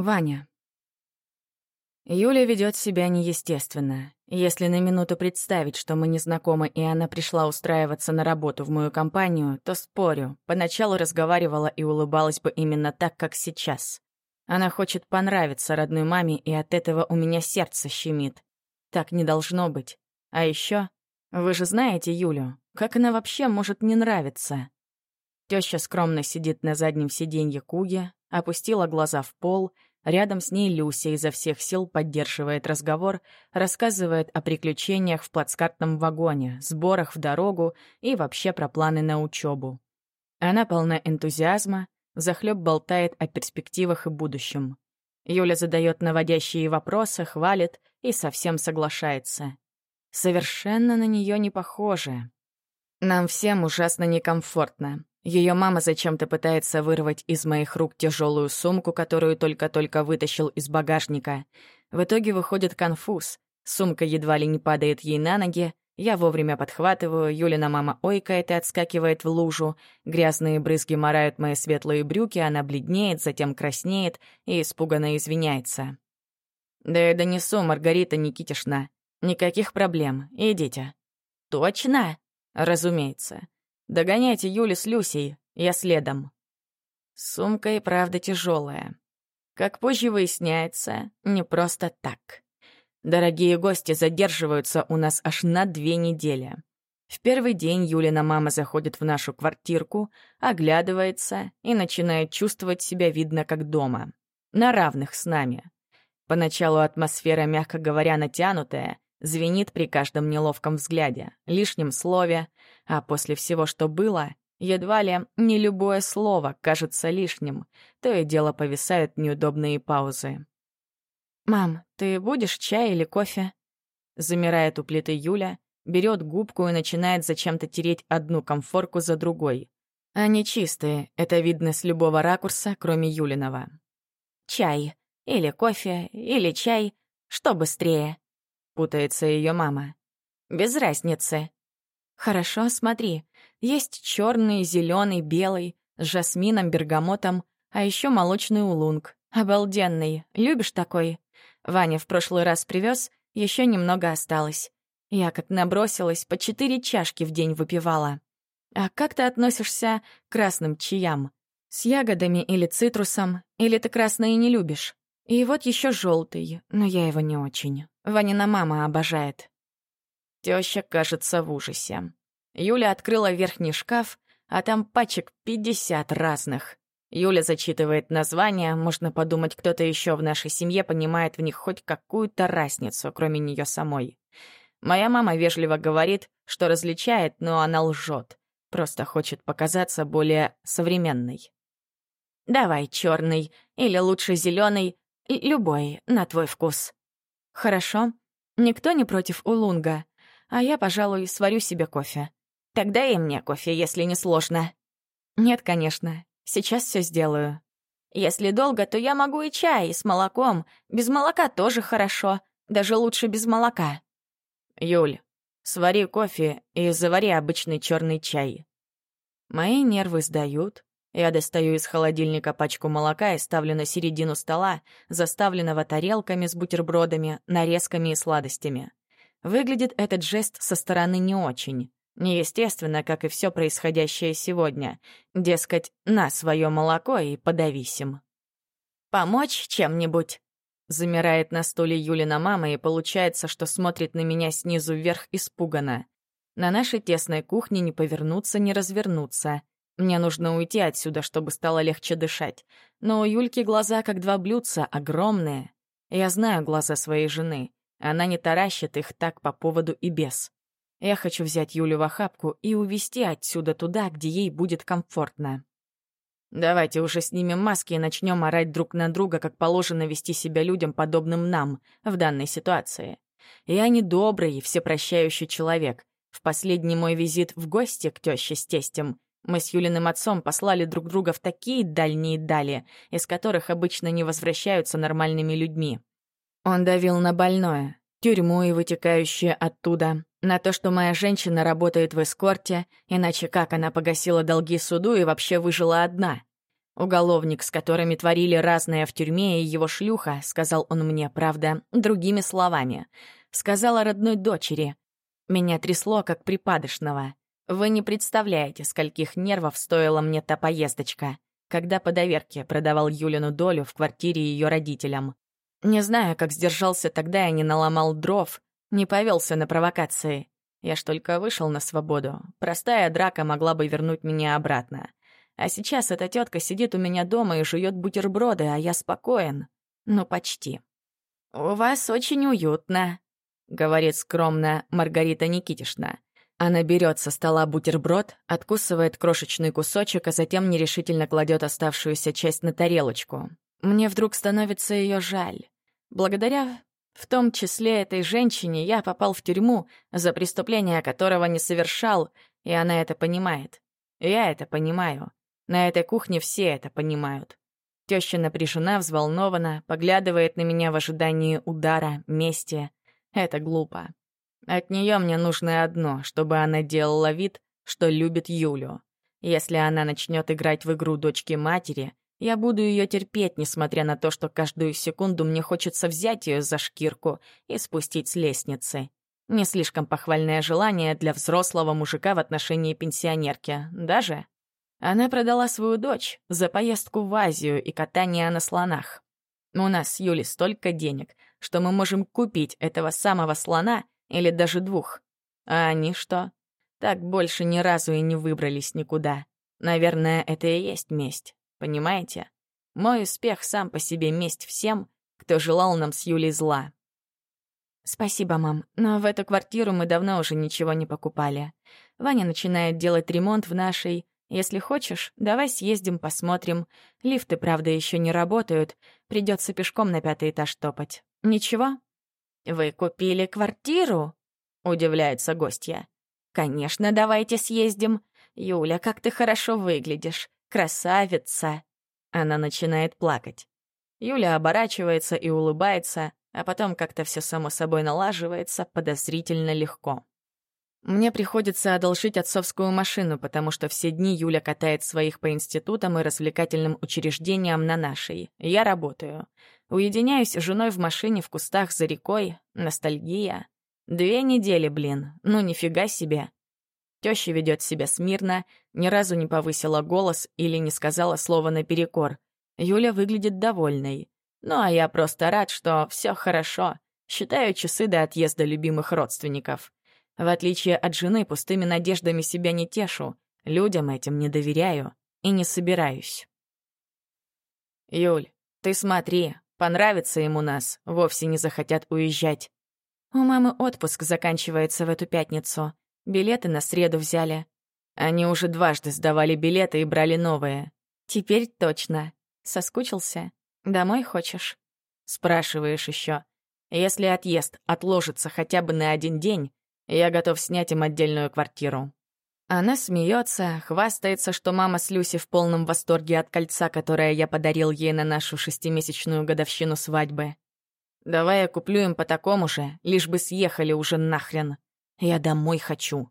Ваня. Юля ведет себя неестественно. Если на минуту представить, что мы не знакомы, и она пришла устраиваться на работу в мою компанию, то спорю, поначалу разговаривала и улыбалась бы именно так, как сейчас. Она хочет понравиться родной маме, и от этого у меня сердце щемит. Так не должно быть. А еще, вы же знаете Юлю, как она вообще может не нравиться? Теща скромно сидит на заднем сиденье Куги, опустила глаза в пол — Рядом с ней Люся изо всех сил поддерживает разговор, рассказывает о приключениях в плацкартном вагоне, сборах в дорогу и вообще про планы на учебу. Она полна энтузиазма, захлеб болтает о перспективах и будущем. Юля задает наводящие вопросы, хвалит и совсем соглашается. Совершенно на нее не похоже. Нам всем ужасно некомфортно. Ее мама зачем-то пытается вырвать из моих рук тяжелую сумку, которую только-только вытащил из багажника. В итоге выходит конфуз. Сумка едва ли не падает ей на ноги. Я вовремя подхватываю, Юлина мама ойкает и отскакивает в лужу. Грязные брызги морают мои светлые брюки, она бледнеет, затем краснеет и испуганно извиняется. «Да я донесу, Маргарита Никитишна. Никаких проблем. Идите». «Точно?» «Разумеется. Догоняйте Юли с Люсей, я следом. Сумка и правда тяжелая. Как позже выясняется, не просто так. Дорогие гости задерживаются у нас аж на две недели. В первый день Юлина мама заходит в нашу квартирку, оглядывается и начинает чувствовать себя видно как дома. На равных с нами. Поначалу атмосфера, мягко говоря, натянутая, звенит при каждом неловком взгляде, лишнем слове, а после всего, что было, едва ли не любое слово кажется лишним, то и дело повисают неудобные паузы. «Мам, ты будешь чай или кофе?» Замирает у плиты Юля, берет губку и начинает зачем-то тереть одну комфорку за другой. Они чистые, это видно с любого ракурса, кроме Юлиного. «Чай. Или кофе, или чай. Что быстрее?» Путается ее мама. «Без разницы. Хорошо, смотри. Есть черный, зеленый, белый, с жасмином, бергамотом, а еще молочный улунг. Обалденный. Любишь такой? Ваня в прошлый раз привез, еще немного осталось. Я как набросилась, по четыре чашки в день выпивала. А как ты относишься к красным чаям? С ягодами или цитрусом? Или ты красные не любишь? И вот еще желтый, но я его не очень. Ванина мама обожает. Теща кажется в ужасе. Юля открыла верхний шкаф, а там пачек 50 разных. Юля зачитывает названия, можно подумать, кто-то еще в нашей семье понимает в них хоть какую-то разницу, кроме нее самой. Моя мама вежливо говорит, что различает, но она лжет. Просто хочет показаться более современной. «Давай черный, или лучше зеленый, любой, на твой вкус». «Хорошо. Никто не против улунга а я, пожалуй, сварю себе кофе. Тогда и мне кофе, если не сложно. Нет, конечно. Сейчас все сделаю. Если долго, то я могу и чай, и с молоком. Без молока тоже хорошо. Даже лучше без молока. Юль, свари кофе и завари обычный черный чай. Мои нервы сдают. Я достаю из холодильника пачку молока и ставлю на середину стола, заставленного тарелками с бутербродами, нарезками и сладостями. Выглядит этот жест со стороны не очень. Неестественно, как и все происходящее сегодня. Дескать, на свое молоко и подавись им. «Помочь чем-нибудь?» Замирает на стуле Юлина мама, и получается, что смотрит на меня снизу вверх испуганно. На нашей тесной кухне не повернуться, не развернуться. Мне нужно уйти отсюда, чтобы стало легче дышать. Но у Юльки глаза как два блюдца, огромные. Я знаю глаза своей жены. Она не таращит их так по поводу и без. Я хочу взять Юлю в охапку и увезти отсюда туда, где ей будет комфортно. Давайте уже снимем маски и начнем орать друг на друга, как положено вести себя людям, подобным нам, в данной ситуации. Я не добрый и всепрощающий человек. В последний мой визит в гости к тёще с тестем мы с Юлиным отцом послали друг друга в такие дальние дали, из которых обычно не возвращаются нормальными людьми. Он давил на больное, тюрьму и вытекающее оттуда, на то, что моя женщина работает в эскорте, иначе как она погасила долги суду и вообще выжила одна. Уголовник, с которыми творили разное в тюрьме, и его шлюха, сказал он мне, правда, другими словами. Сказала родной дочери. Меня трясло, как припадочного. Вы не представляете, скольких нервов стоила мне та поездочка, когда по доверке продавал Юлину долю в квартире ее родителям. Не знаю, как сдержался тогда и не наломал дров, не повелся на провокации. Я ж только вышел на свободу. Простая драка могла бы вернуть меня обратно. А сейчас эта тетка сидит у меня дома и жует бутерброды, а я спокоен. Ну, почти. «У вас очень уютно», — говорит скромно Маргарита Никитишна. Она берет со стола бутерброд, откусывает крошечный кусочек, а затем нерешительно кладет оставшуюся часть на тарелочку. Мне вдруг становится ее жаль. Благодаря в том числе этой женщине я попал в тюрьму, за преступление которого не совершал, и она это понимает. Я это понимаю. На этой кухне все это понимают. Теща напряжена, взволнована, поглядывает на меня в ожидании удара, мести. Это глупо. От нее мне нужно одно, чтобы она делала вид, что любит Юлю. Если она начнет играть в игру дочки матери, я буду ее терпеть, несмотря на то, что каждую секунду мне хочется взять ее за шкирку и спустить с лестницы. Не слишком похвальное желание для взрослого мужика в отношении пенсионерки, даже она продала свою дочь за поездку в Азию и катание на слонах. У нас с Юлей столько денег, что мы можем купить этого самого слона или даже двух. А они что? Так больше ни разу и не выбрались никуда. Наверное, это и есть месть, понимаете? Мой успех сам по себе месть всем, кто желал нам с Юлей зла. «Спасибо, мам, но в эту квартиру мы давно уже ничего не покупали. Ваня начинает делать ремонт в нашей, если хочешь, давай съездим, посмотрим. Лифты, правда, еще не работают. Придется пешком на пятый этаж топать. Ничего? Вы купили квартиру? Удивляется гостья. Конечно, давайте съездим. Юля, как ты хорошо выглядишь. Красавица. Она начинает плакать. Юля оборачивается и улыбается, а потом как-то все само собой налаживается подозрительно легко. Мне приходится одолжить отцовскую машину, потому что все дни Юля катает своих по институтам и развлекательным учреждениям на нашей. Я работаю. Уединяюсь с женой в машине в кустах за рекой. Ностальгия. Две недели, блин. Ну нифига себе. Теща ведет себя смирно, ни разу не повысила голос или не сказала слова наперекор. Юля выглядит довольной. Ну а я просто рад, что все хорошо. Считаю часы до отъезда любимых родственников. В отличие от жены, пустыми надеждами себя не тешу, людям этим не доверяю и не собираюсь. «Юль, ты смотри, понравится ему нас, вовсе не захотят уезжать. У мамы отпуск заканчивается в эту пятницу. Билеты на среду взяли. Они уже дважды сдавали билеты и брали новые. Теперь точно. Соскучился? Домой хочешь? Спрашиваешь еще. Если отъезд отложится хотя бы на один день, я готов снять им отдельную квартиру». Она смеется, хвастается, что мама с Люси в полном восторге от кольца, которое я подарил ей на нашу шестимесячную годовщину свадьбы. «Давай я куплю им по такому же, лишь бы съехали уже нахрен. Я домой хочу».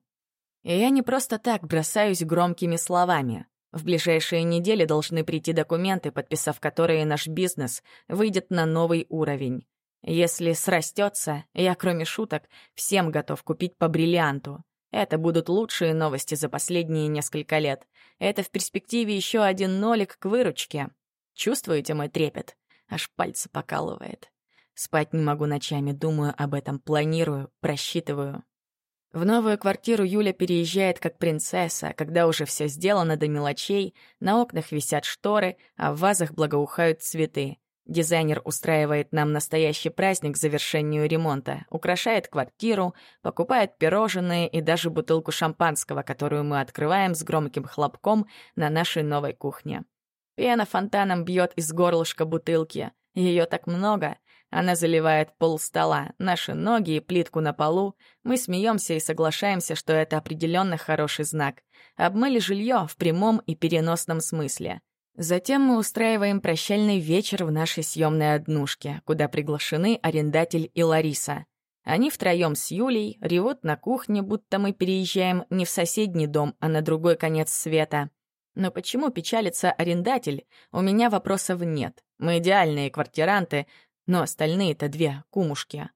И я не просто так бросаюсь громкими словами. В ближайшие недели должны прийти документы, подписав которые наш бизнес выйдет на новый уровень. Если срастется, я, кроме шуток, всем готов купить по бриллианту. Это будут лучшие новости за последние несколько лет. Это в перспективе еще один нолик к выручке. Чувствуете мой трепет? Аж пальцы покалывает. Спать не могу ночами, думаю об этом, планирую, просчитываю. В новую квартиру Юля переезжает как принцесса, когда уже все сделано до мелочей, на окнах висят шторы, а в вазах благоухают цветы. Дизайнер устраивает нам настоящий праздник к завершению ремонта, украшает квартиру, покупает пирожные и даже бутылку шампанского, которую мы открываем с громким хлопком на нашей новой кухне. Пена фонтаном бьет из горлышка бутылки. Ее так много. Она заливает пол стола, наши ноги и плитку на полу. Мы смеемся и соглашаемся, что это определенно хороший знак. Обмыли жилье в прямом и переносном смысле. Затем мы устраиваем прощальный вечер в нашей съемной однушке, куда приглашены арендатель и Лариса. Они втроем с Юлей ревут на кухне, будто мы переезжаем не в соседний дом, а на другой конец света. Но почему печалится арендатель? У меня вопросов нет. Мы идеальные квартиранты, но остальные-то две кумушки.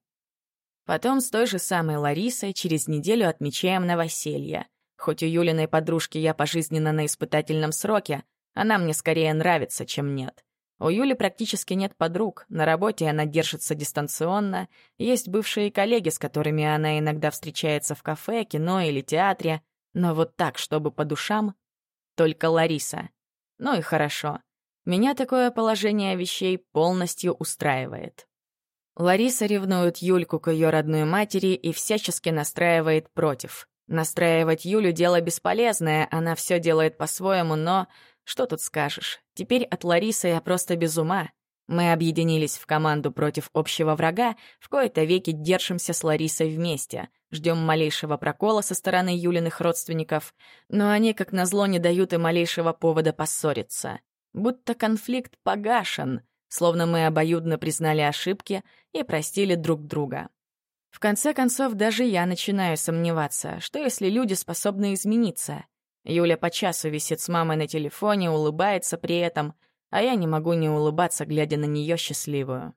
Потом с той же самой Ларисой через неделю отмечаем новоселье. Хоть у Юлиной подружки я пожизненно на испытательном сроке, она мне скорее нравится, чем нет. У Юли практически нет подруг, на работе она держится дистанционно, есть бывшие коллеги, с которыми она иногда встречается в кафе, кино или театре, но вот так, чтобы по душам, только Лариса. Ну и хорошо. Меня такое положение вещей полностью устраивает. Лариса ревнует Юльку к ее родной матери и всячески настраивает против. Настраивать Юлю — дело бесполезное, она все делает по-своему, но... Что тут скажешь? Теперь от Ларисы я просто без ума. Мы объединились в команду против общего врага, в кои-то веки держимся с Ларисой вместе, ждем малейшего прокола со стороны Юлиных родственников, но они, как назло, не дают и малейшего повода поссориться. Будто конфликт погашен — словно мы обоюдно признали ошибки и простили друг друга. В конце концов, даже я начинаю сомневаться, что если люди способны измениться. Юля по часу висит с мамой на телефоне, улыбается при этом, а я не могу не улыбаться, глядя на нее счастливую.